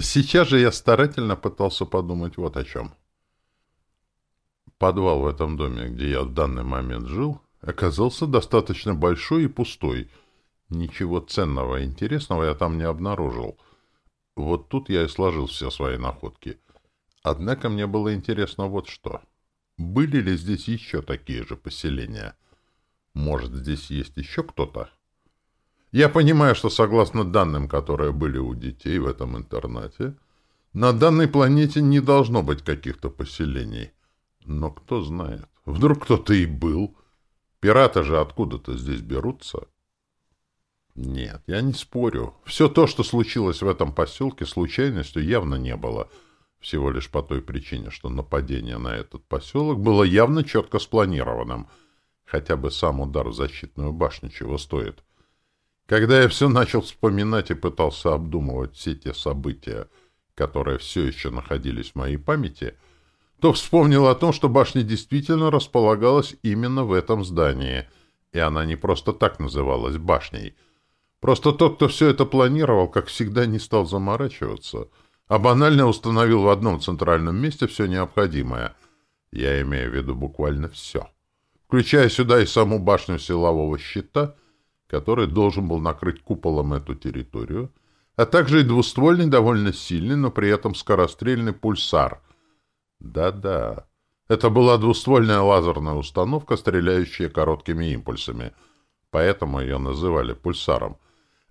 Сейчас же я старательно пытался подумать вот о чем. Подвал в этом доме, где я в данный момент жил, оказался достаточно большой и пустой. Ничего ценного и интересного я там не обнаружил. Вот тут я и сложил все свои находки. Однако мне было интересно вот что. Были ли здесь еще такие же поселения? Может, здесь есть еще кто-то? Я понимаю, что согласно данным, которые были у детей в этом интернате, на данной планете не должно быть каких-то поселений. Но кто знает, вдруг кто-то и был. Пираты же откуда-то здесь берутся. Нет, я не спорю. Все то, что случилось в этом поселке, случайностью явно не было. Всего лишь по той причине, что нападение на этот поселок было явно четко спланированным. Хотя бы сам удар в защитную башню чего стоит. Когда я все начал вспоминать и пытался обдумывать все те события, которые все еще находились в моей памяти, то вспомнил о том, что башня действительно располагалась именно в этом здании, и она не просто так называлась башней. Просто тот, кто все это планировал, как всегда, не стал заморачиваться, а банально установил в одном центральном месте все необходимое. Я имею в виду буквально все. Включая сюда и саму башню силового щита — который должен был накрыть куполом эту территорию, а также и двуствольный, довольно сильный, но при этом скорострельный пульсар. Да-да, это была двуствольная лазерная установка, стреляющая короткими импульсами, поэтому ее называли пульсаром.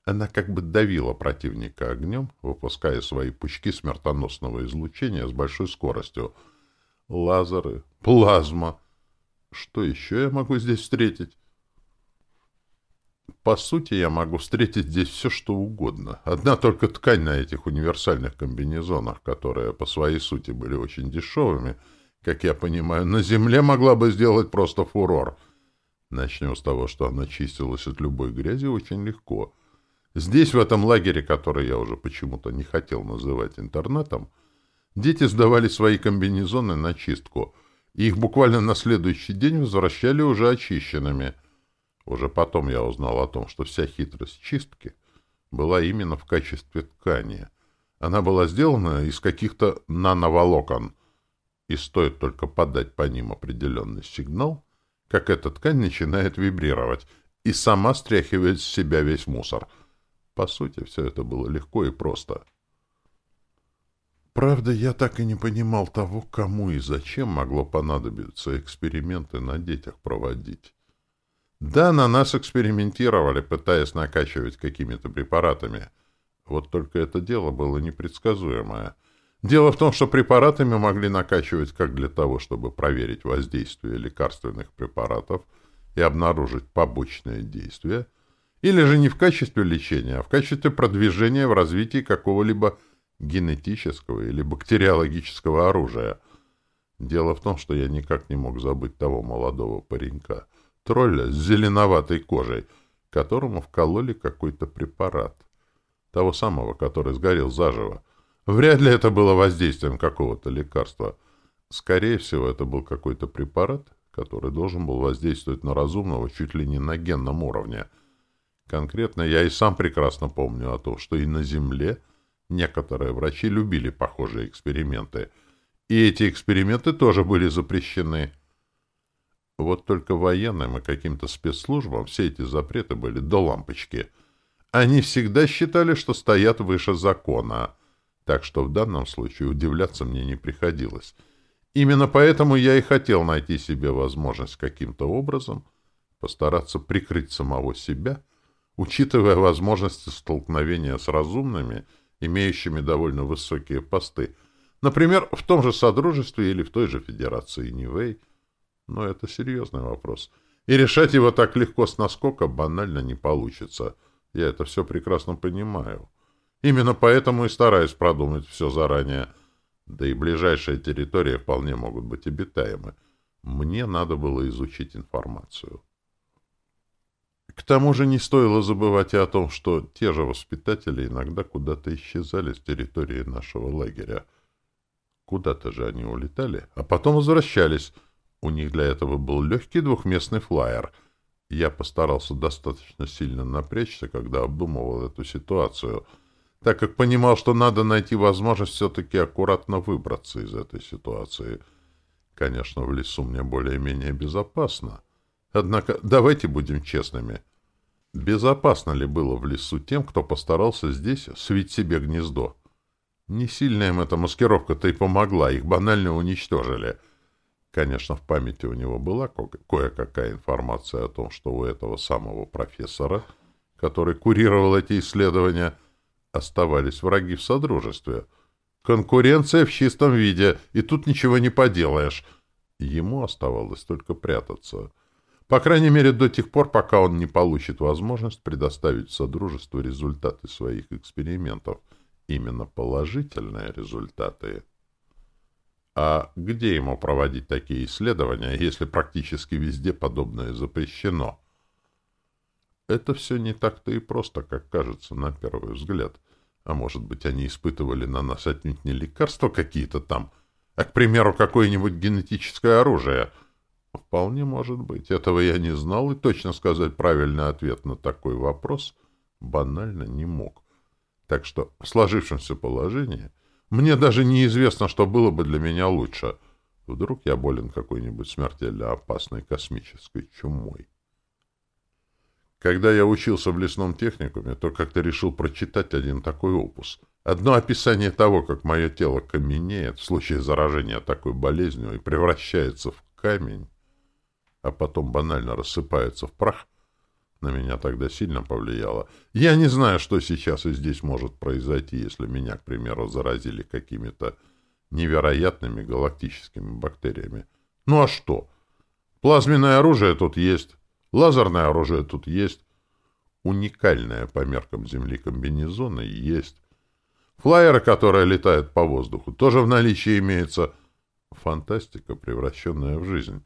Она как бы давила противника огнем, выпуская свои пучки смертоносного излучения с большой скоростью. Лазеры, плазма. Что еще я могу здесь встретить? По сути, я могу встретить здесь все, что угодно. Одна только ткань на этих универсальных комбинезонах, которые по своей сути были очень дешевыми, как я понимаю, на земле могла бы сделать просто фурор. Начнем с того, что она чистилась от любой грязи очень легко. Здесь, в этом лагере, который я уже почему-то не хотел называть интернетом, дети сдавали свои комбинезоны на чистку, и их буквально на следующий день возвращали уже очищенными — уже потом я узнал о том, что вся хитрость чистки была именно в качестве ткани. Она была сделана из каких-то нановолокон, и стоит только подать по ним определенный сигнал, как эта ткань начинает вибрировать и сама стряхивает с себя весь мусор. По сути, все это было легко и просто. Правда, я так и не понимал того, кому и зачем могло понадобиться эксперименты на детях проводить. Да, на нас экспериментировали, пытаясь накачивать какими-то препаратами. Вот только это дело было непредсказуемое. Дело в том, что препаратами могли накачивать как для того, чтобы проверить воздействие лекарственных препаратов и обнаружить побочные действия, или же не в качестве лечения, а в качестве продвижения в развитии какого-либо генетического или бактериологического оружия. Дело в том, что я никак не мог забыть того молодого паренька — тролля с зеленоватой кожей, которому вкололи какой-то препарат. Того самого, который сгорел заживо. Вряд ли это было воздействием какого-то лекарства. Скорее всего, это был какой-то препарат, который должен был воздействовать на разумного чуть ли не на генном уровне. Конкретно я и сам прекрасно помню о том, что и на Земле некоторые врачи любили похожие эксперименты. И эти эксперименты тоже были запрещены. Вот только военным и каким-то спецслужбам все эти запреты были до лампочки. Они всегда считали, что стоят выше закона, так что в данном случае удивляться мне не приходилось. Именно поэтому я и хотел найти себе возможность каким-то образом постараться прикрыть самого себя, учитывая возможности столкновения с разумными, имеющими довольно высокие посты, например, в том же Содружестве или в той же Федерации Нивэй, но это серьезный вопрос. И решать его так легко с наскока банально не получится. Я это все прекрасно понимаю. Именно поэтому и стараюсь продумать все заранее. Да и ближайшие территории вполне могут быть обитаемы. Мне надо было изучить информацию. К тому же не стоило забывать и о том, что те же воспитатели иногда куда-то исчезали с территории нашего лагеря. Куда-то же они улетали, а потом возвращались — у них для этого был легкий двухместный флайер. Я постарался достаточно сильно напрячься, когда обдумывал эту ситуацию. так как понимал, что надо найти возможность все-таки аккуратно выбраться из этой ситуации. Конечно, в лесу мне более-менее безопасно. Однако давайте будем честными. Безопасно ли было в лесу тем, кто постарался здесь свить себе гнездо? Не сильно им эта маскировка-то и помогла, их банально уничтожили. Конечно, в памяти у него была кое-какая информация о том, что у этого самого профессора, который курировал эти исследования, оставались враги в Содружестве. Конкуренция в чистом виде, и тут ничего не поделаешь. Ему оставалось только прятаться. По крайней мере, до тех пор, пока он не получит возможность предоставить Содружеству результаты своих экспериментов. Именно положительные результаты. А где ему проводить такие исследования, если практически везде подобное запрещено? Это все не так-то и просто, как кажется на первый взгляд. А может быть, они испытывали на нас отнюдь не лекарства какие-то там, а, к примеру, какое-нибудь генетическое оружие. Вполне может быть. Этого я не знал, и точно сказать правильный ответ на такой вопрос банально не мог. Так что в сложившемся положении мне даже неизвестно, что было бы для меня лучше. Вдруг я болен какой-нибудь смертельно опасной космической чумой. Когда я учился в лесном техникуме, то как-то решил прочитать один такой опус. Одно описание того, как мое тело каменеет в случае заражения такой болезнью и превращается в камень, а потом банально рассыпается в прах, на меня тогда сильно повлияло. Я не знаю, что сейчас и здесь может произойти, если меня, к примеру, заразили какими-то невероятными галактическими бактериями. Ну а что? Плазменное оружие тут есть. Лазерное оружие тут есть. Уникальное по меркам Земли комбинезоны есть. Флайеры, которые летают по воздуху, тоже в наличии имеются. Фантастика, превращенная в жизнь.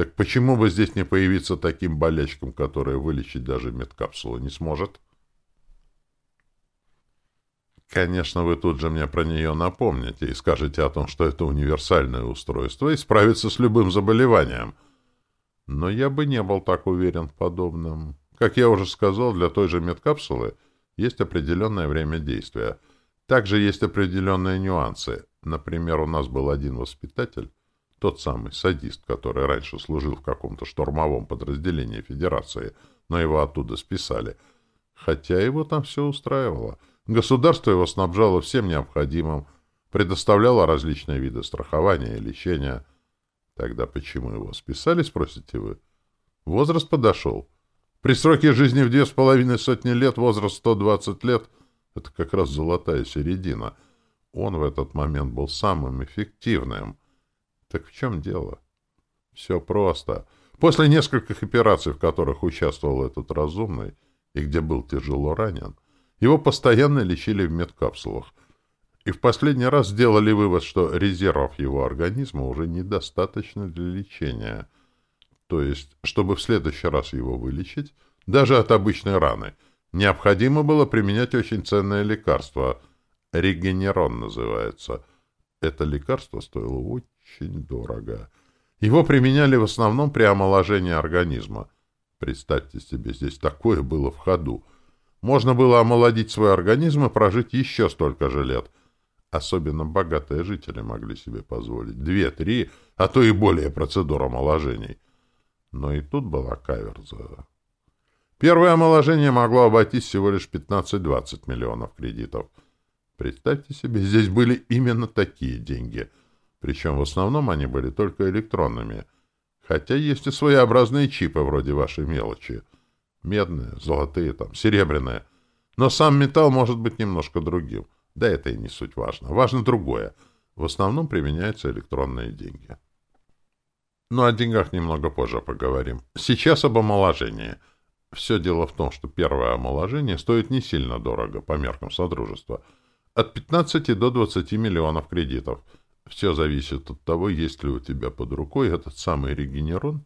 Так почему бы здесь не появиться таким болячкам, которые вылечить даже медкапсула не сможет? Конечно, вы тут же мне про нее напомните и скажете о том, что это универсальное устройство и справится с любым заболеванием — но я бы не был так уверен в подобном. Как я уже сказал, для той же медкапсулы есть определенное время действия. Также есть определенные нюансы. Например, у нас был один воспитатель, тот самый садист, который раньше служил в каком-то штурмовом подразделении Федерации, но его оттуда списали. Хотя его там все устраивало. Государство его снабжало всем необходимым, предоставляло различные виды страхования и лечения – Тогда почему его списали, спросите вы? Возраст подошел. При сроке жизни в две с половиной сотни лет возраст 120 лет — это как раз золотая середина. Он в этот момент был самым эффективным. Так в чем дело? Все просто. После нескольких операций, в которых участвовал этот разумный, и где был тяжело ранен, его постоянно лечили в медкапсулах — и в последний раз сделали вывод, что резервов его организма уже недостаточно для лечения. То есть, чтобы в следующий раз его вылечить, даже от обычной раны, необходимо было применять очень ценное лекарство. Регенерон называется. Это лекарство стоило очень дорого. Его применяли в основном при омоложении организма. Представьте себе, здесь такое было в ходу. Можно было омолодить свой организм и прожить еще столько же лет — Особенно богатые жители могли себе позволить две-три, а то и более процедур омоложений. Но и тут была каверза. Первое омоложение могло обойтись всего лишь 15-20 миллионов кредитов. Представьте себе, здесь были именно такие деньги. Причем в основном они были только электронными. Хотя есть и своеобразные чипы вроде вашей мелочи. Медные, золотые, там, серебряные. Но сам металл может быть немножко другим. Да это и не суть важно. Важно другое. В основном применяются электронные деньги. Но о деньгах немного позже поговорим. Сейчас об омоложении. Все дело в том, что первое омоложение стоит не сильно дорого по меркам Содружества. От 15 до 20 миллионов кредитов. Все зависит от того, есть ли у тебя под рукой этот самый регенерон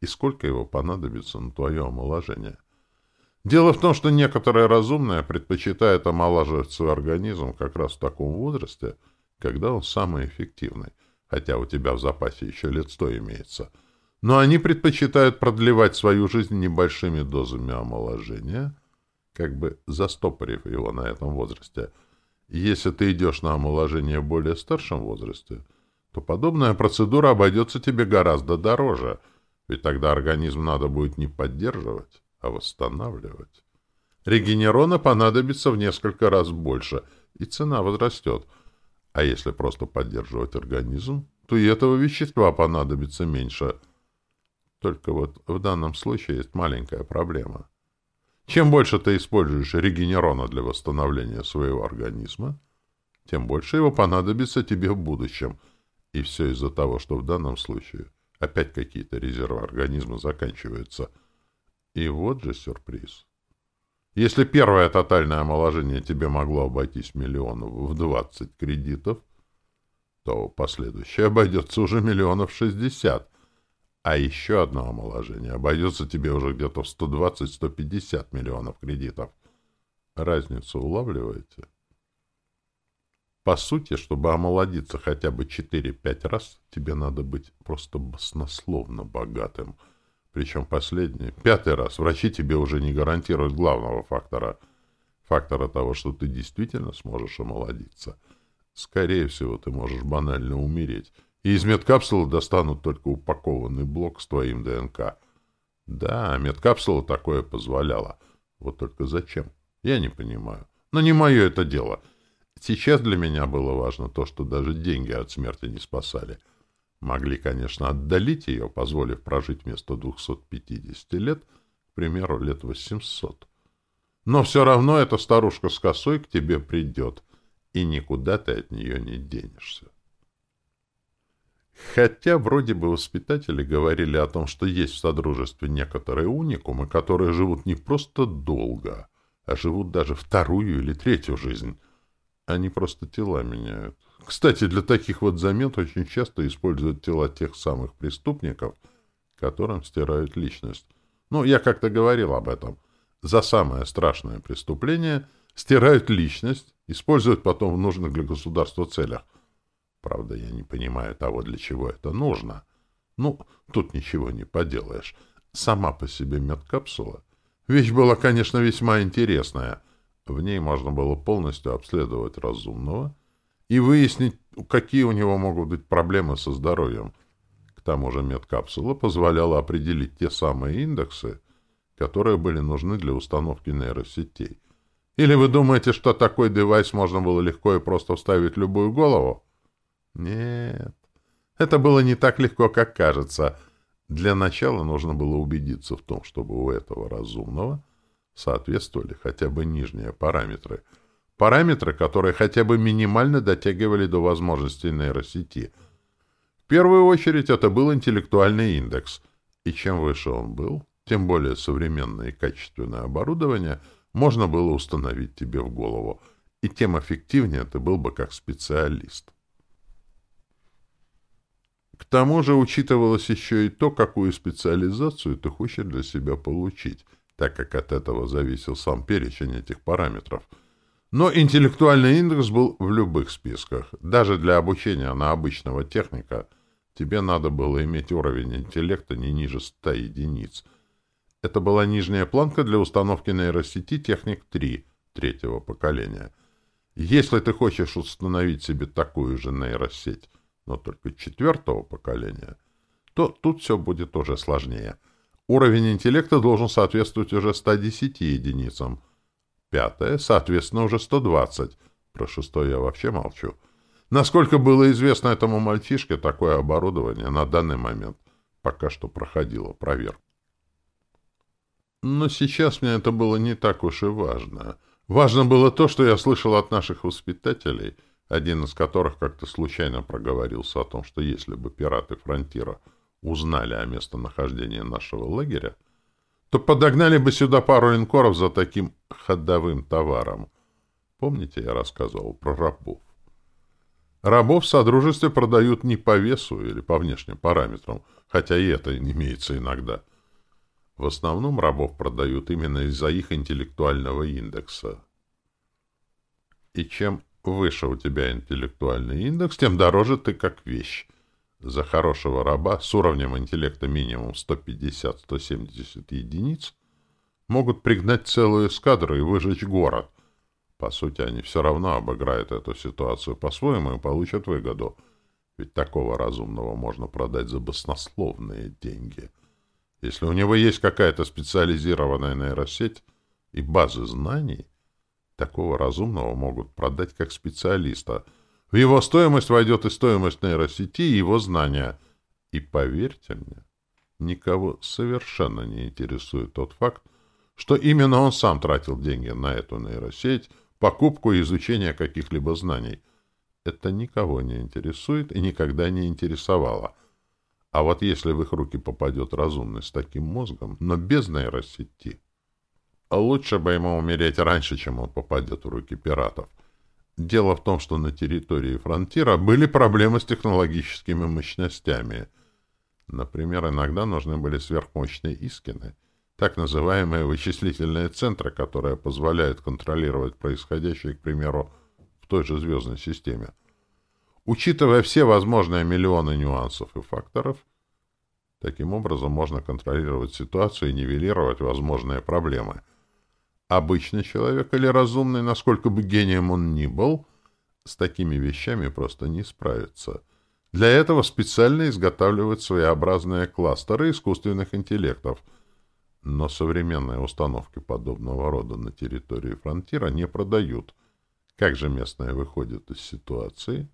и сколько его понадобится на твое омоложение. Дело в том, что некоторые разумные предпочитают омолаживать свой организм как раз в таком возрасте, когда он самый эффективный, хотя у тебя в запасе еще лет сто имеется. Но они предпочитают продлевать свою жизнь небольшими дозами омоложения, как бы застопорив его на этом возрасте. Если ты идешь на омоложение в более старшем возрасте, то подобная процедура обойдется тебе гораздо дороже, ведь тогда организм надо будет не поддерживать, а восстанавливать. Регенерона понадобится в несколько раз больше, и цена возрастет. А если просто поддерживать организм, то и этого вещества понадобится меньше. Только вот в данном случае есть маленькая проблема. Чем больше ты используешь регенерона для восстановления своего организма, тем больше его понадобится тебе в будущем. И все из-за того, что в данном случае опять какие-то резервы организма заканчиваются. И вот же сюрприз. Если первое тотальное омоложение тебе могло обойтись миллионов в 20 кредитов, то последующее обойдется уже миллионов 60. А еще одно омоложение обойдется тебе уже где-то в 120-150 миллионов кредитов. Разницу улавливаете? По сути, чтобы омолодиться хотя бы 4-5 раз, тебе надо быть просто баснословно богатым — причем последний, пятый раз, врачи тебе уже не гарантируют главного фактора. Фактора того, что ты действительно сможешь омолодиться. Скорее всего, ты можешь банально умереть. И из медкапсулы достанут только упакованный блок с твоим ДНК. Да, медкапсула такое позволяла. Вот только зачем? Я не понимаю. Но не мое это дело. Сейчас для меня было важно то, что даже деньги от смерти не спасали — Могли, конечно, отдалить ее, позволив прожить вместо 250 лет, к примеру, лет 800. Но все равно эта старушка с косой к тебе придет, и никуда ты от нее не денешься. Хотя вроде бы воспитатели говорили о том, что есть в Содружестве некоторые уникумы, которые живут не просто долго, а живут даже вторую или третью жизнь. Они просто тела меняют. Кстати, для таких вот замет очень часто используют тела тех самых преступников, которым стирают личность. Ну, я как-то говорил об этом. За самое страшное преступление стирают личность, используют потом в нужных для государства целях. Правда, я не понимаю того, для чего это нужно. Ну, тут ничего не поделаешь. Сама по себе медкапсула. Вещь была, конечно, весьма интересная. В ней можно было полностью обследовать разумного, и выяснить, какие у него могут быть проблемы со здоровьем. К тому же медкапсула позволяла определить те самые индексы, которые были нужны для установки нейросетей. Или вы думаете, что такой девайс можно было легко и просто вставить в любую голову? Нет. Это было не так легко, как кажется. Для начала нужно было убедиться в том, чтобы у этого разумного соответствовали хотя бы нижние параметры — Параметры, которые хотя бы минимально дотягивали до возможностей нейросети. В первую очередь это был интеллектуальный индекс. И чем выше он был, тем более современное и качественное оборудование можно было установить тебе в голову, и тем эффективнее ты был бы как специалист. К тому же учитывалось еще и то, какую специализацию ты хочешь для себя получить, так как от этого зависел сам перечень этих параметров — но интеллектуальный индекс был в любых списках. Даже для обучения на обычного техника тебе надо было иметь уровень интеллекта не ниже 100 единиц. Это была нижняя планка для установки нейросети «Техник-3» третьего поколения. Если ты хочешь установить себе такую же нейросеть, но только четвертого поколения, то тут все будет уже сложнее. Уровень интеллекта должен соответствовать уже 110 единицам — Пятое, соответственно, уже 120. Про шестое я вообще молчу. Насколько было известно этому мальчишке, такое оборудование на данный момент пока что проходило проверку. Но сейчас мне это было не так уж и важно. Важно было то, что я слышал от наших воспитателей, один из которых как-то случайно проговорился о том, что если бы пираты Фронтира узнали о местонахождении нашего лагеря, то подогнали бы сюда пару линкоров за таким ходовым товаром. Помните, я рассказывал про рабов? Рабов в Содружестве продают не по весу или по внешним параметрам, хотя и это имеется иногда. В основном рабов продают именно из-за их интеллектуального индекса. И чем выше у тебя интеллектуальный индекс, тем дороже ты как вещь. За хорошего раба с уровнем интеллекта минимум 150-170 единиц могут пригнать целую эскадру и выжечь город. По сути, они все равно обыграют эту ситуацию по-своему и получат выгоду. Ведь такого разумного можно продать за баснословные деньги. Если у него есть какая-то специализированная нейросеть и базы знаний, такого разумного могут продать как специалиста. В его стоимость войдет и стоимость нейросети, и его знания. И поверьте мне, никого совершенно не интересует тот факт, что именно он сам тратил деньги на эту нейросеть, покупку и изучение каких-либо знаний. Это никого не интересует и никогда не интересовало. А вот если в их руки попадет разумный с таким мозгом, но без нейросети, лучше бы ему умереть раньше, чем он попадет в руки пиратов. Дело в том, что на территории фронтира были проблемы с технологическими мощностями. Например, иногда нужны были сверхмощные искины — так называемые вычислительные центры, которые позволяют контролировать происходящее, к примеру, в той же звездной системе. Учитывая все возможные миллионы нюансов и факторов, таким образом можно контролировать ситуацию и нивелировать возможные проблемы. Обычный человек или разумный, насколько бы гением он ни был, с такими вещами просто не справится. Для этого специально изготавливают своеобразные кластеры искусственных интеллектов — но современные установки подобного рода на территории фронтира не продают. Как же местные выходят из ситуации?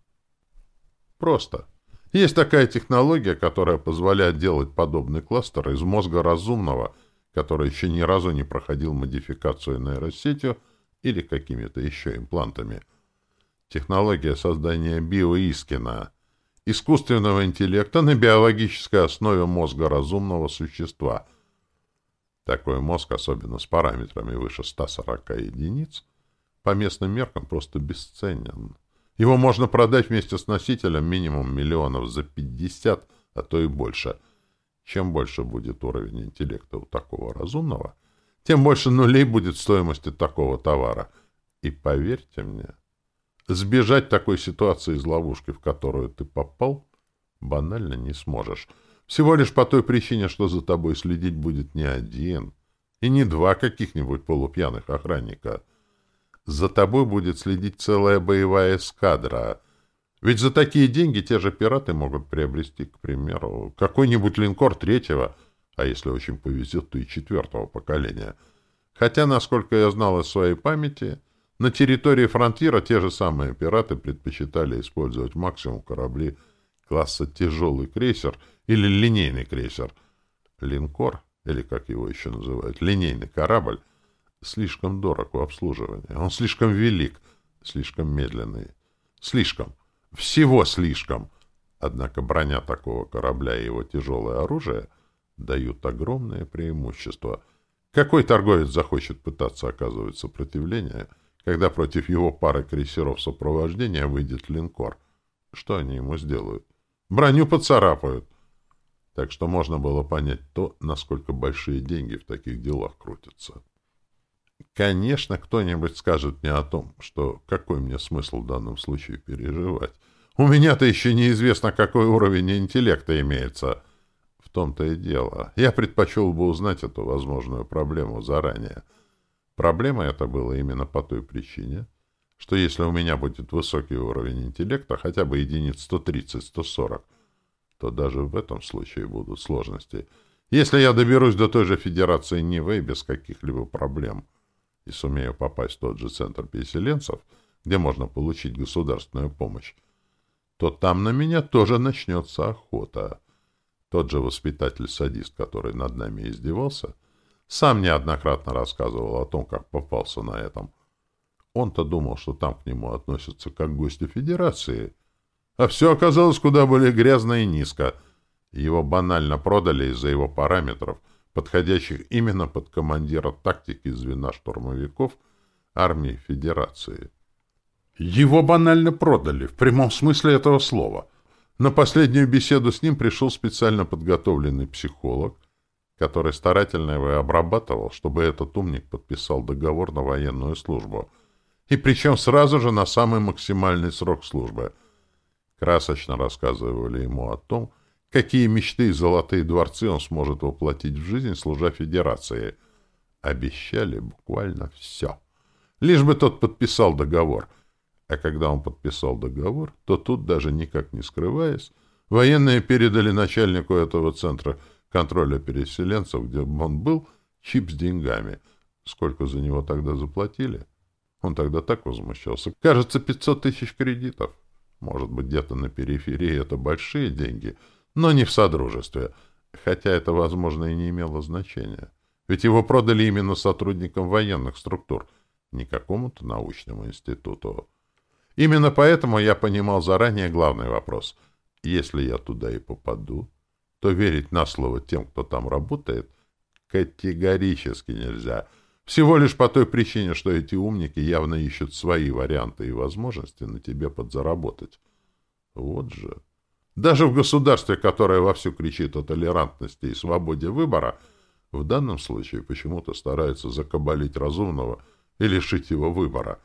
Просто. Есть такая технология, которая позволяет делать подобный кластер из мозга разумного, который еще ни разу не проходил модификацию нейросетью или какими-то еще имплантами. Технология создания биоискина, искусственного интеллекта на биологической основе мозга разумного существа — такой мозг, особенно с параметрами выше 140 единиц, по местным меркам просто бесценен. Его можно продать вместе с носителем минимум миллионов за 50, а то и больше. Чем больше будет уровень интеллекта у такого разумного, тем больше нулей будет стоимости такого товара. И поверьте мне, сбежать такой ситуации из ловушки, в которую ты попал, банально не сможешь. Всего лишь по той причине, что за тобой следить будет не один и не два каких-нибудь полупьяных охранника. За тобой будет следить целая боевая эскадра. Ведь за такие деньги те же пираты могут приобрести, к примеру, какой-нибудь линкор третьего, а если очень повезет, то и четвертого поколения. Хотя, насколько я знал из своей памяти, на территории фронтира те же самые пираты предпочитали использовать максимум корабли класса тяжелый крейсер или линейный крейсер. Линкор, или как его еще называют, линейный корабль, слишком дорог в обслуживании. Он слишком велик, слишком медленный. Слишком. Всего слишком. Однако броня такого корабля и его тяжелое оружие дают огромное преимущество. Какой торговец захочет пытаться оказывать сопротивление, когда против его пары крейсеров сопровождения выйдет линкор? Что они ему сделают? Броню поцарапают. Так что можно было понять то, насколько большие деньги в таких делах крутятся. Конечно, кто-нибудь скажет мне о том, что какой мне смысл в данном случае переживать. У меня-то еще неизвестно, какой уровень интеллекта имеется. В том-то и дело. Я предпочел бы узнать эту возможную проблему заранее. Проблема эта была именно по той причине, что если у меня будет высокий уровень интеллекта, хотя бы единиц 130-140, то даже в этом случае будут сложности. Если я доберусь до той же Федерации Нивэй без каких-либо проблем и сумею попасть в тот же центр переселенцев, где можно получить государственную помощь, то там на меня тоже начнется охота. Тот же воспитатель-садист, который над нами издевался, сам неоднократно рассказывал о том, как попался на этом он-то думал, что там к нему относятся как к Федерации. А все оказалось куда более грязно и низко. Его банально продали из-за его параметров, подходящих именно под командира тактики звена штурмовиков армии Федерации. Его банально продали, в прямом смысле этого слова. На последнюю беседу с ним пришел специально подготовленный психолог, который старательно его обрабатывал, чтобы этот умник подписал договор на военную службу — и причем сразу же на самый максимальный срок службы. Красочно рассказывали ему о том, какие мечты и золотые дворцы он сможет воплотить в жизнь, служа Федерации. Обещали буквально все. Лишь бы тот подписал договор. А когда он подписал договор, то тут, даже никак не скрываясь, военные передали начальнику этого центра контроля переселенцев, где он был, чип с деньгами. Сколько за него тогда заплатили? Он тогда так возмущался. Кажется, 500 тысяч кредитов. Может быть, где-то на периферии это большие деньги, но не в Содружестве. Хотя это, возможно, и не имело значения. Ведь его продали именно сотрудникам военных структур, не какому-то научному институту. Именно поэтому я понимал заранее главный вопрос. Если я туда и попаду, то верить на слово тем, кто там работает, категорически нельзя — всего лишь по той причине, что эти умники явно ищут свои варианты и возможности на тебе подзаработать. Вот же. Даже в государстве, которое вовсю кричит о толерантности и свободе выбора, в данном случае почему-то стараются закабалить разумного и лишить его выбора.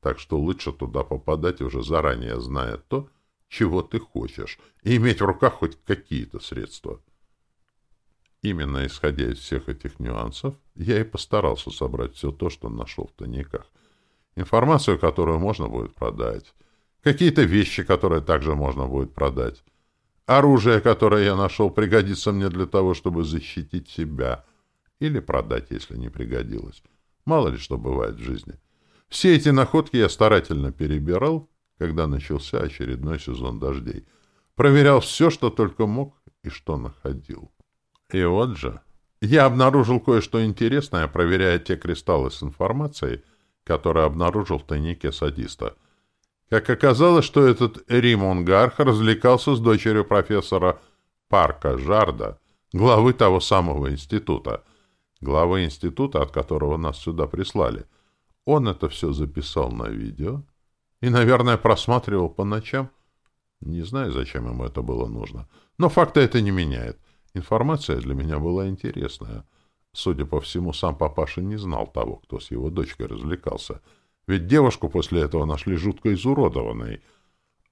Так что лучше туда попадать, уже заранее зная то, чего ты хочешь, и иметь в руках хоть какие-то средства. Именно исходя из всех этих нюансов, я и постарался собрать все то, что нашел в тайниках. Информацию, которую можно будет продать. Какие-то вещи, которые также можно будет продать. Оружие, которое я нашел, пригодится мне для того, чтобы защитить себя. Или продать, если не пригодилось. Мало ли что бывает в жизни. Все эти находки я старательно перебирал, когда начался очередной сезон дождей. Проверял все, что только мог и что находил. И вот же, я обнаружил кое-что интересное, проверяя те кристаллы с информацией, которые обнаружил в тайнике садиста. Как оказалось, что этот Римон Гарх развлекался с дочерью профессора Парка Жарда, главы того самого института, главы института, от которого нас сюда прислали. Он это все записал на видео и, наверное, просматривал по ночам. Не знаю, зачем ему это было нужно, но факта это не меняет. Информация для меня была интересная. Судя по всему, сам папаша не знал того, кто с его дочкой развлекался. Ведь девушку после этого нашли жутко изуродованной.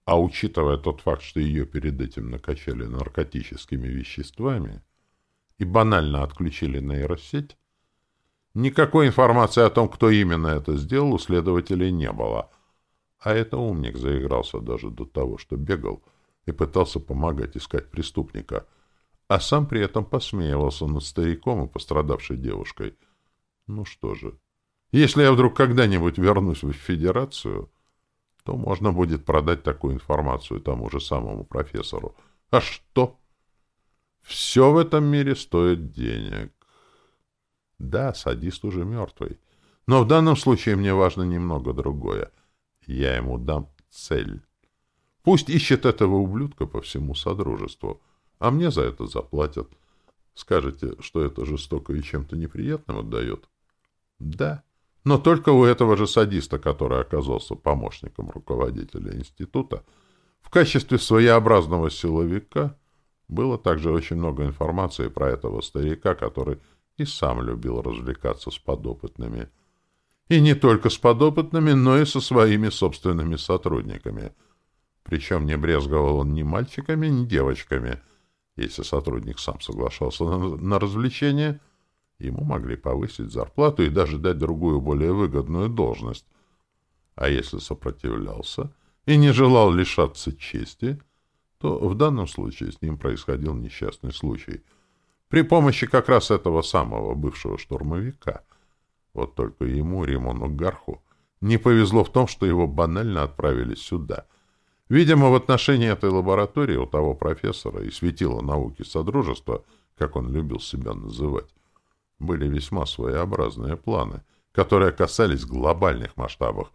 А учитывая тот факт, что ее перед этим накачали наркотическими веществами и банально отключили нейросеть, никакой информации о том, кто именно это сделал, у следователей не было. А это умник заигрался даже до того, что бегал и пытался помогать искать преступника — а сам при этом посмеивался над стариком и пострадавшей девушкой. Ну что же, если я вдруг когда-нибудь вернусь в Федерацию, то можно будет продать такую информацию тому же самому профессору. А что? Все в этом мире стоит денег. Да, садист уже мертвый. Но в данном случае мне важно немного другое. Я ему дам цель. Пусть ищет этого ублюдка по всему Содружеству — а мне за это заплатят. Скажете, что это жестоко и чем-то неприятным отдает? Да, но только у этого же садиста, который оказался помощником руководителя института, в качестве своеобразного силовика было также очень много информации про этого старика, который и сам любил развлекаться с подопытными. И не только с подопытными, но и со своими собственными сотрудниками. Причем не брезговал он ни мальчиками, ни девочками — если сотрудник сам соглашался на, на развлечение, ему могли повысить зарплату и даже дать другую, более выгодную должность. А если сопротивлялся и не желал лишаться чести, то в данном случае с ним происходил несчастный случай. При помощи как раз этого самого бывшего штурмовика. Вот только ему, Римону Гарху, не повезло в том, что его банально отправили сюда — Видимо, в отношении этой лаборатории у того профессора и светила науки Содружества, как он любил себя называть, были весьма своеобразные планы, которые касались глобальных масштабов.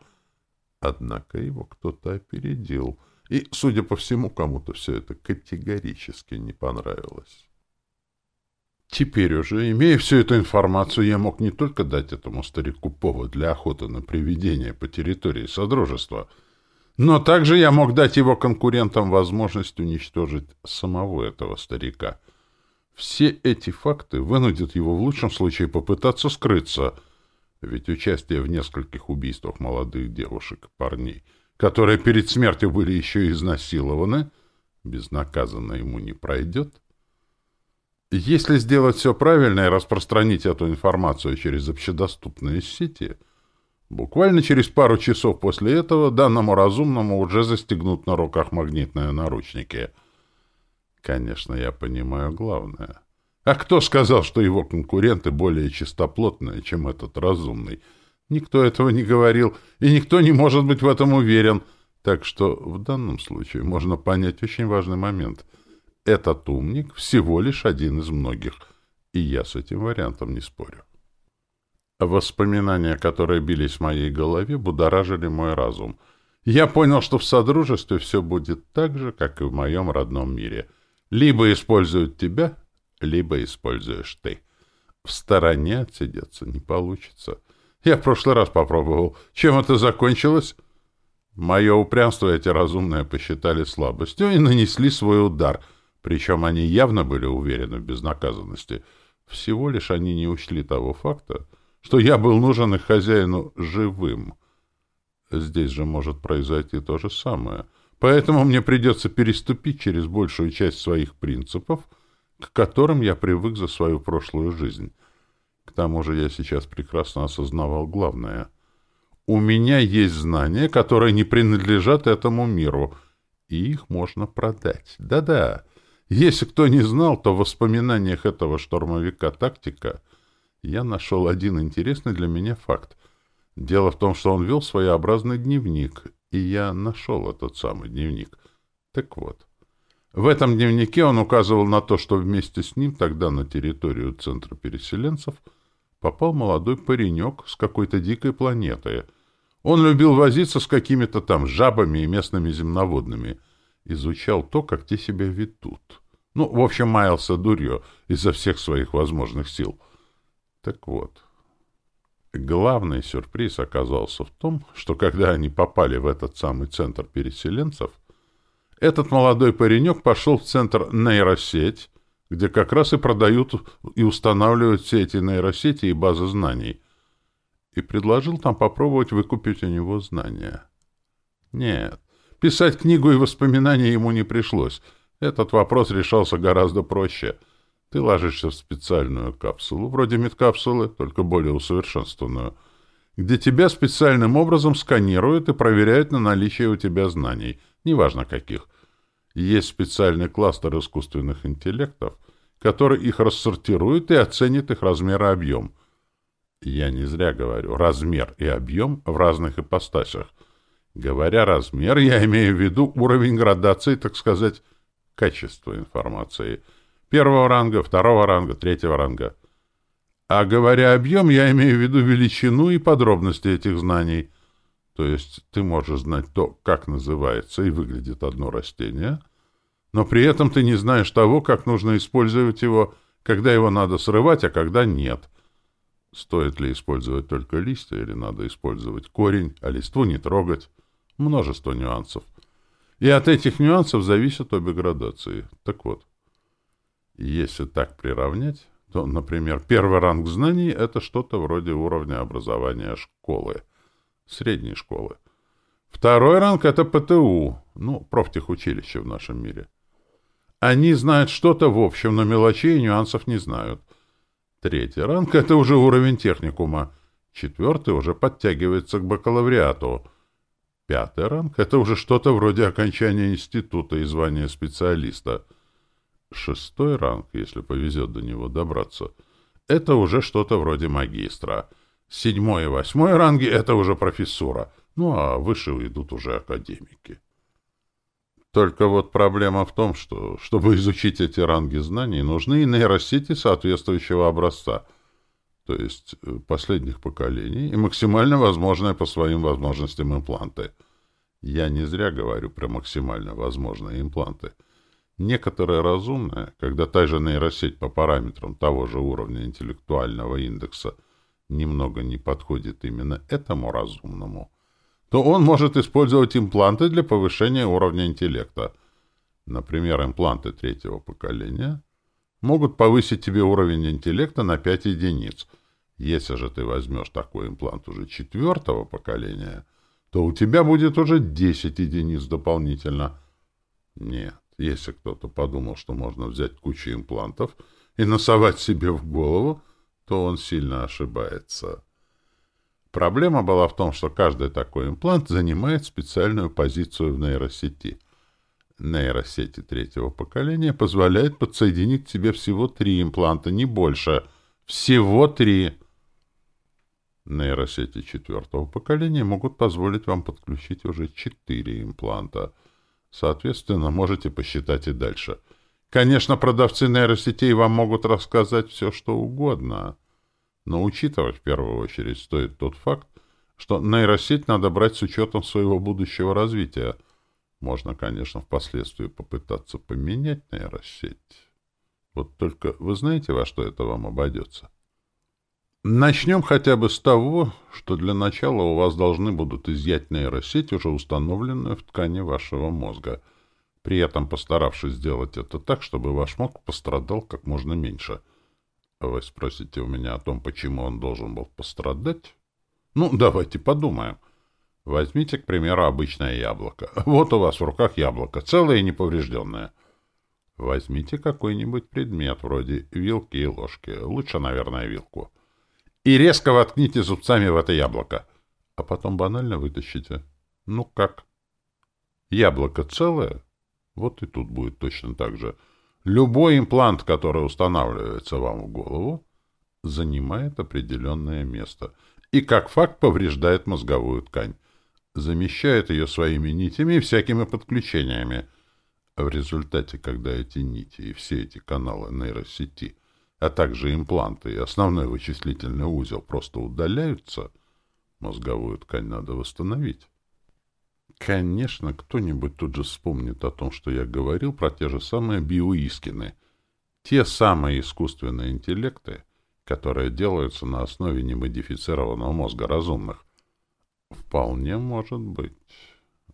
Однако его кто-то опередил, и, судя по всему, кому-то все это категорически не понравилось. Теперь уже, имея всю эту информацию, я мог не только дать этому старику повод для охоты на привидения по территории Содружества — но также я мог дать его конкурентам возможность уничтожить самого этого старика. Все эти факты вынудят его в лучшем случае попытаться скрыться, ведь участие в нескольких убийствах молодых девушек парней, которые перед смертью были еще изнасилованы, безнаказанно ему не пройдет. Если сделать все правильно и распространить эту информацию через общедоступные сети, буквально через пару часов после этого данному разумному уже застегнут на руках магнитные наручники. Конечно, я понимаю главное. А кто сказал, что его конкуренты более чистоплотные, чем этот разумный? Никто этого не говорил, и никто не может быть в этом уверен. Так что в данном случае можно понять очень важный момент — этот умник всего лишь один из многих, и я с этим вариантом не спорю. Воспоминания, которые бились в моей голове, будоражили мой разум. Я понял, что в Содружестве все будет так же, как и в моем родном мире. Либо используют тебя, либо используешь ты. В стороне отсидеться не получится. Я в прошлый раз попробовал. Чем это закончилось? Мое упрямство эти разумные посчитали слабостью и нанесли свой удар — причем они явно были уверены в безнаказанности. Всего лишь они не учли того факта, что я был нужен их хозяину живым. Здесь же может произойти то же самое. Поэтому мне придется переступить через большую часть своих принципов, к которым я привык за свою прошлую жизнь. К тому же я сейчас прекрасно осознавал главное. У меня есть знания, которые не принадлежат этому миру, и их можно продать. Да-да. Если кто не знал, то в воспоминаниях этого штурмовика-тактика я нашел один интересный для меня факт. Дело в том, что он вел своеобразный дневник, и я нашел этот самый дневник. Так вот, в этом дневнике он указывал на то, что вместе с ним тогда на территорию центра переселенцев попал молодой паренек с какой-то дикой планеты. Он любил возиться с какими-то там жабами и местными земноводными — изучал то, как те себя ведут. Ну, в общем, маялся дурью изо всех своих возможных сил. Так вот, главный сюрприз оказался в том, что когда они попали в этот самый центр переселенцев, этот молодой паренек пошел в центр нейросеть, где как раз и продают и устанавливают все эти нейросети и базы знаний, и предложил там попробовать выкупить у него знания. Нет, Писать книгу и воспоминания ему не пришлось. Этот вопрос решался гораздо проще. Ты ложишься в специальную капсулу, вроде медкапсулы, только более усовершенствованную, где тебя специальным образом сканируют и проверяют на наличие у тебя знаний, неважно каких. Есть специальный кластер искусственных интеллектов, который их рассортирует и оценит их размер и объем. Я не зря говорю «размер» и «объем» в разных ипостасях — Говоря размер, я имею в виду уровень градации, так сказать, качества информации. Первого ранга, второго ранга, третьего ранга. А говоря объем, я имею в виду величину и подробности этих знаний. То есть ты можешь знать то, как называется и выглядит одно растение, но при этом ты не знаешь того, как нужно использовать его, когда его надо срывать, а когда нет. Стоит ли использовать только листья или надо использовать корень, а листву не трогать? Множество нюансов. И от этих нюансов зависят обе градации. Так вот, если так приравнять, то, например, первый ранг знаний — это что-то вроде уровня образования школы, средней школы. Второй ранг — это ПТУ, ну, профтехучилище в нашем мире. Они знают что-то в общем, но мелочей и нюансов не знают. Третий ранг — это уже уровень техникума. Четвертый уже подтягивается к бакалавриату — Пятый ранг — это уже что-то вроде окончания института и звания специалиста. Шестой ранг, если повезет до него добраться, это уже что-то вроде магистра. Седьмой и восьмой ранги — это уже профессура. Ну, а выше идут уже академики. Только вот проблема в том, что, чтобы изучить эти ранги знаний, нужны и нейросети соответствующего образца — то есть э, последних поколений, и максимально возможные по своим возможностям импланты. Я не зря говорю про максимально возможные импланты. Некоторые разумные, когда та же нейросеть по параметрам того же уровня интеллектуального индекса немного не подходит именно этому разумному, то он может использовать импланты для повышения уровня интеллекта. Например, импланты третьего поколения — могут повысить тебе уровень интеллекта на 5 единиц. Если же ты возьмешь такой имплант уже четвертого поколения, то у тебя будет уже 10 единиц дополнительно. Нет, если кто-то подумал, что можно взять кучу имплантов и носовать себе в голову, то он сильно ошибается. Проблема была в том, что каждый такой имплант занимает специальную позицию в нейросети. Нейросети третьего поколения позволяют подсоединить к себе всего три импланта, не больше. Всего три. Нейросети четвертого поколения могут позволить вам подключить уже четыре импланта. Соответственно, можете посчитать и дальше. Конечно, продавцы нейросетей вам могут рассказать все, что угодно. Но учитывать в первую очередь стоит тот факт, что нейросеть надо брать с учетом своего будущего развития. Можно, конечно, впоследствии попытаться поменять нейросеть. Вот только вы знаете, во что это вам обойдется? Начнем хотя бы с того, что для начала у вас должны будут изъять нейросеть, уже установленную в ткани вашего мозга, при этом постаравшись сделать это так, чтобы ваш мозг пострадал как можно меньше – вы спросите у меня о том, почему он должен был пострадать? Ну, давайте подумаем. Возьмите, к примеру, обычное яблоко. Вот у вас в руках яблоко, целое и неповрежденное. Возьмите какой-нибудь предмет, вроде вилки и ложки. Лучше, наверное, вилку. И резко воткните зубцами в это яблоко. А потом банально вытащите. Ну как? Яблоко целое? Вот и тут будет точно так же. Любой имплант, который устанавливается вам в голову, занимает определенное место и, как факт, повреждает мозговую ткань, замещает ее своими нитями и всякими подключениями. В результате, когда эти нити и все эти каналы нейросети, а также импланты и основной вычислительный узел просто удаляются, мозговую ткань надо восстановить. Конечно, кто-нибудь тут же вспомнит о том, что я говорил про те же самые биоискины. Те самые искусственные интеллекты, которые делаются на основе немодифицированного мозга разумных. Вполне может быть.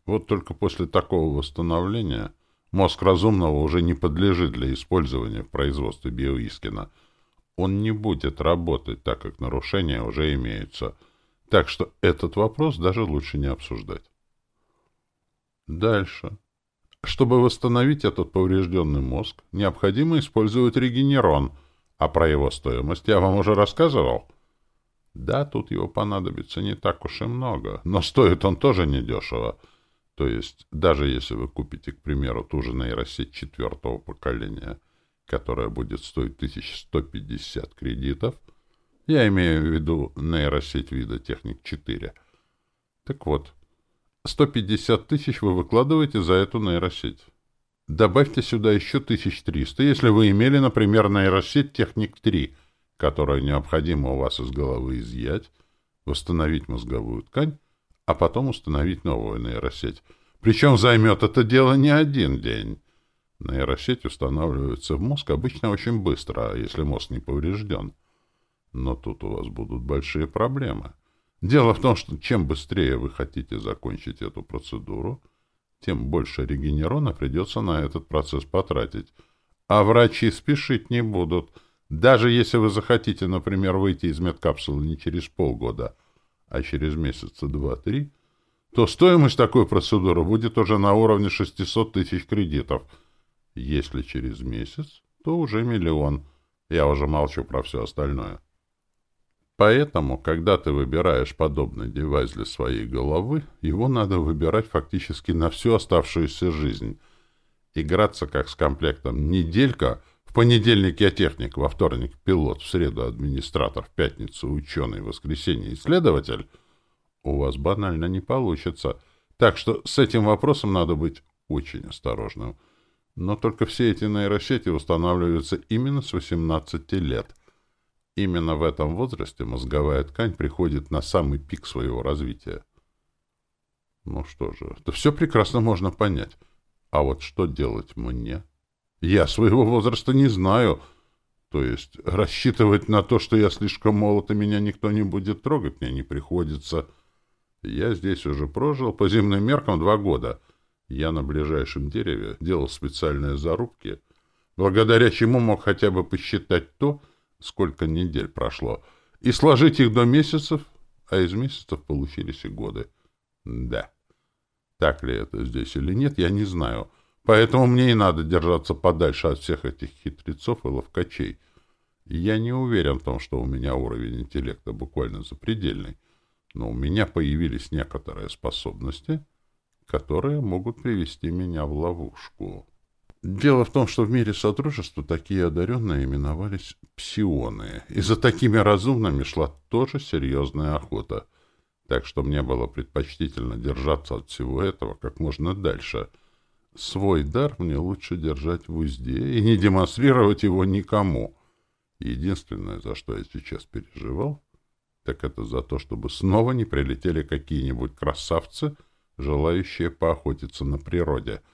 Вот только после такого восстановления мозг разумного уже не подлежит для использования в производстве биоискина. Он не будет работать, так как нарушения уже имеются. Так что этот вопрос даже лучше не обсуждать. Дальше. Чтобы восстановить этот поврежденный мозг, необходимо использовать регенерон, а про его стоимость я вам уже рассказывал. Да, тут его понадобится не так уж и много, но стоит он тоже недешево. То есть, даже если вы купите, к примеру, ту же нейросеть четвертого поколения, которая будет стоить 1150 кредитов, я имею в виду нейросеть вида Техник 4. Так вот, 150 тысяч вы выкладываете за эту нейросеть. Добавьте сюда еще 1300, если вы имели, например, нейросеть Техник-3, которую необходимо у вас из головы изъять, восстановить мозговую ткань, а потом установить новую нейросеть. Причем займет это дело не один день. Нейросеть устанавливается в мозг обычно очень быстро, если мозг не поврежден. Но тут у вас будут большие проблемы. Дело в том, что чем быстрее вы хотите закончить эту процедуру, тем больше регенерона придется на этот процесс потратить. А врачи спешить не будут. Даже если вы захотите, например, выйти из медкапсулы не через полгода, а через месяца два-три, то стоимость такой процедуры будет уже на уровне 600 тысяч кредитов. Если через месяц, то уже миллион. Я уже молчу про все остальное. Поэтому, когда ты выбираешь подобный девайс для своей головы, его надо выбирать фактически на всю оставшуюся жизнь. Играться как с комплектом неделька, понедельник я техник, во вторник пилот, в среду администратор, в пятницу ученый, в воскресенье исследователь, у вас банально не получится. Так что с этим вопросом надо быть очень осторожным. Но только все эти нейросети устанавливаются именно с 18 лет. Именно в этом возрасте мозговая ткань приходит на самый пик своего развития. Ну что же, это все прекрасно можно понять. А вот что делать мне? Я своего возраста не знаю. То есть рассчитывать на то, что я слишком молод и меня никто не будет трогать, мне не приходится. Я здесь уже прожил по земным меркам два года. Я на ближайшем дереве делал специальные зарубки, благодаря чему мог хотя бы посчитать то, сколько недель прошло, и сложить их до месяцев, а из месяцев получились и годы. Да. Так ли это здесь или нет, я не знаю. Поэтому мне и надо держаться подальше от всех этих хитрецов и ловкачей — Я не уверен в том, что у меня уровень интеллекта буквально запредельный, но у меня появились некоторые способности, которые могут привести меня в ловушку. Дело в том, что в мире Содружества такие одаренные именовались псионы, и за такими разумными шла тоже серьезная охота. Так что мне было предпочтительно держаться от всего этого как можно дальше. Свой дар мне лучше держать в узде и не демонстрировать его никому. Единственное, за что я сейчас переживал, так это за то, чтобы снова не прилетели какие-нибудь красавцы, желающие поохотиться на природе —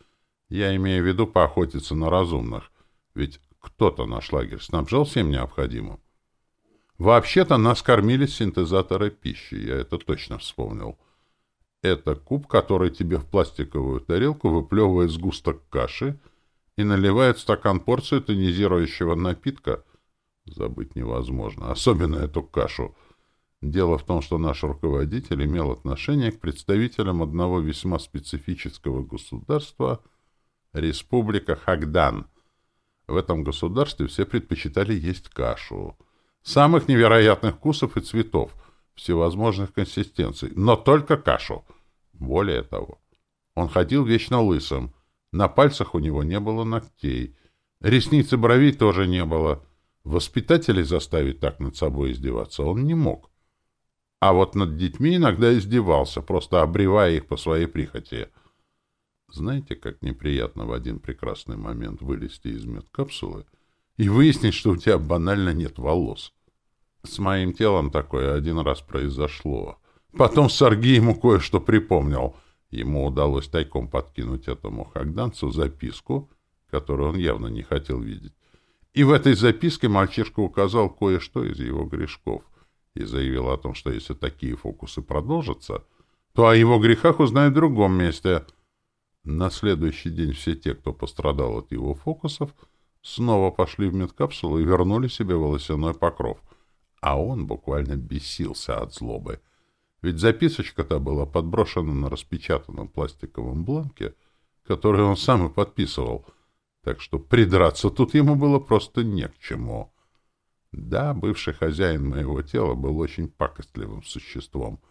я имею в виду поохотиться на разумных, ведь кто-то наш лагерь снабжал всем необходимым. Вообще-то нас кормили синтезаторы пищи, я это точно вспомнил. Это куб, который тебе в пластиковую тарелку выплевывает сгусток каши и наливает стакан порцию тонизирующего напитка. Забыть невозможно, особенно эту кашу. Дело в том, что наш руководитель имел отношение к представителям одного весьма специфического государства — Республика Хагдан. В этом государстве все предпочитали есть кашу. Самых невероятных вкусов и цветов, всевозможных консистенций, но только кашу. Более того, он ходил вечно лысым. На пальцах у него не было ногтей. Ресниц и бровей тоже не было. Воспитателей заставить так над собой издеваться он не мог. А вот над детьми иногда издевался, просто обревая их по своей прихоти — знаете, как неприятно в один прекрасный момент вылезти из медкапсулы и выяснить, что у тебя банально нет волос? С моим телом такое один раз произошло. Потом Сарги ему кое-что припомнил. Ему удалось тайком подкинуть этому хагданцу записку, которую он явно не хотел видеть. И в этой записке мальчишка указал кое-что из его грешков и заявил о том, что если такие фокусы продолжатся, то о его грехах узнают в другом месте — на следующий день все те, кто пострадал от его фокусов, снова пошли в медкапсулу и вернули себе волосяной покров. А он буквально бесился от злобы. Ведь записочка-то была подброшена на распечатанном пластиковом бланке, который он сам и подписывал, так что придраться тут ему было просто не к чему. Да, бывший хозяин моего тела был очень пакостливым существом —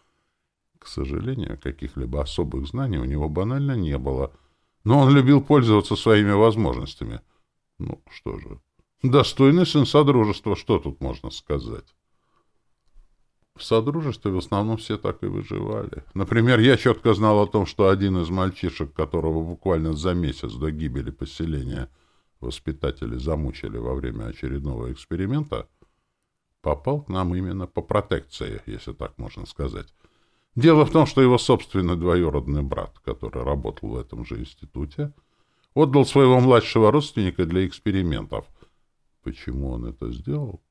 к сожалению, каких-либо особых знаний у него банально не было, но он любил пользоваться своими возможностями. Ну, что же, достойный сын Содружества, что тут можно сказать? В Содружестве в основном все так и выживали. Например, я четко знал о том, что один из мальчишек, которого буквально за месяц до гибели поселения воспитатели замучили во время очередного эксперимента, попал к нам именно по протекции, если так можно сказать. Дело в том, что его собственный двоюродный брат, который работал в этом же институте, отдал своего младшего родственника для экспериментов. Почему он это сделал?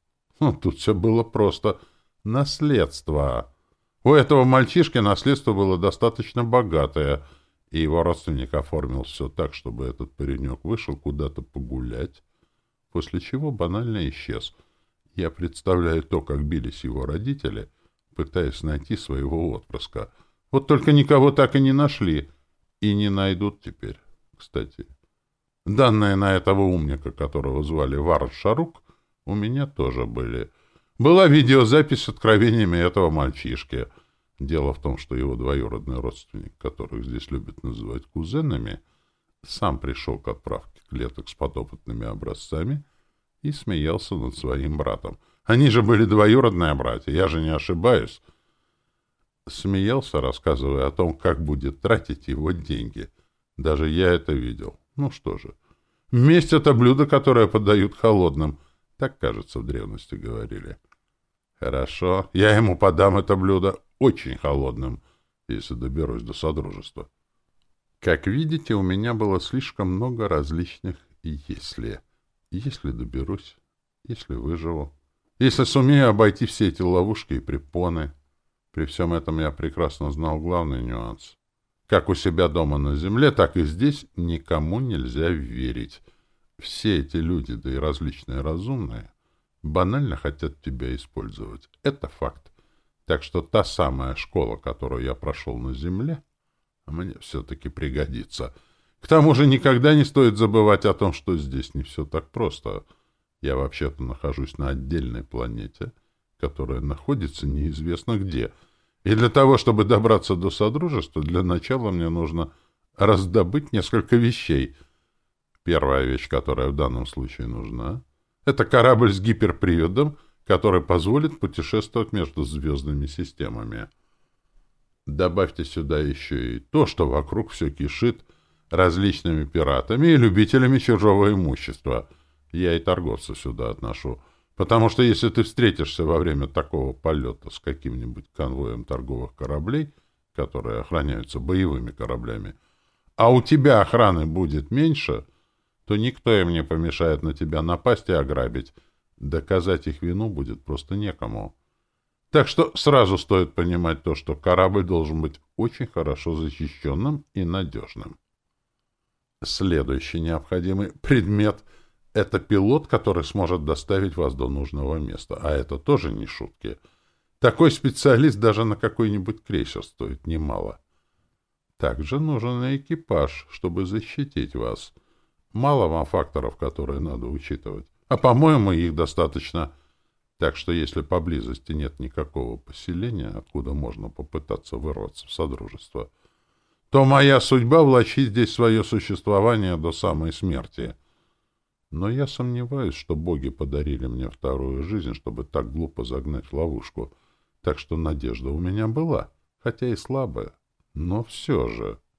Ну, тут все было просто. Наследство. У этого мальчишки наследство было достаточно богатое, и его родственник оформил все так, чтобы этот паренек вышел куда-то погулять, после чего банально исчез. Я представляю то, как бились его родители — пытаясь найти своего отпрыска. Вот только никого так и не нашли. И не найдут теперь, кстати. Данные на этого умника, которого звали Вард Шарук, у меня тоже были. Была видеозапись с откровениями этого мальчишки. Дело в том, что его двоюродный родственник, которых здесь любят называть кузенами, сам пришел к отправке клеток с подопытными образцами и смеялся над своим братом — они же были двоюродные братья, я же не ошибаюсь. Смеялся, рассказывая о том, как будет тратить его деньги. Даже я это видел. Ну что же. Месть — это блюдо, которое подают холодным. Так, кажется, в древности говорили. Хорошо, я ему подам это блюдо очень холодным, если доберусь до Содружества. Как видите, у меня было слишком много различных «если». Если доберусь, если выживу. Если сумею обойти все эти ловушки и препоны. При всем этом я прекрасно знал главный нюанс. Как у себя дома на земле, так и здесь никому нельзя верить. Все эти люди, да и различные разумные, банально хотят тебя использовать. Это факт. Так что та самая школа, которую я прошел на земле, мне все-таки пригодится. К тому же никогда не стоит забывать о том, что здесь не все так просто — Я вообще-то нахожусь на отдельной планете, которая находится неизвестно где. И для того, чтобы добраться до Содружества, для начала мне нужно раздобыть несколько вещей. Первая вещь, которая в данном случае нужна, это корабль с гиперприводом, который позволит путешествовать между звездными системами. Добавьте сюда еще и то, что вокруг все кишит различными пиратами и любителями чужого имущества. Я и торговцев сюда отношу. Потому что если ты встретишься во время такого полета с каким-нибудь конвоем торговых кораблей, которые охраняются боевыми кораблями, а у тебя охраны будет меньше, то никто им не помешает на тебя напасть и ограбить. Доказать их вину будет просто некому. Так что сразу стоит понимать то, что корабль должен быть очень хорошо защищенным и надежным. Следующий необходимый предмет — это пилот, который сможет доставить вас до нужного места. А это тоже не шутки. Такой специалист даже на какой-нибудь крейсер стоит немало. Также нужен экипаж, чтобы защитить вас. Мало вам факторов, которые надо учитывать. А, по-моему, их достаточно — так что если поблизости нет никакого поселения, откуда можно попытаться вырваться в Содружество, то моя судьба — влачить здесь свое существование до самой смерти. Но я сомневаюсь, что боги подарили мне вторую жизнь, чтобы так глупо загнать в ловушку. Так что надежда у меня была, хотя и слабая, но все же...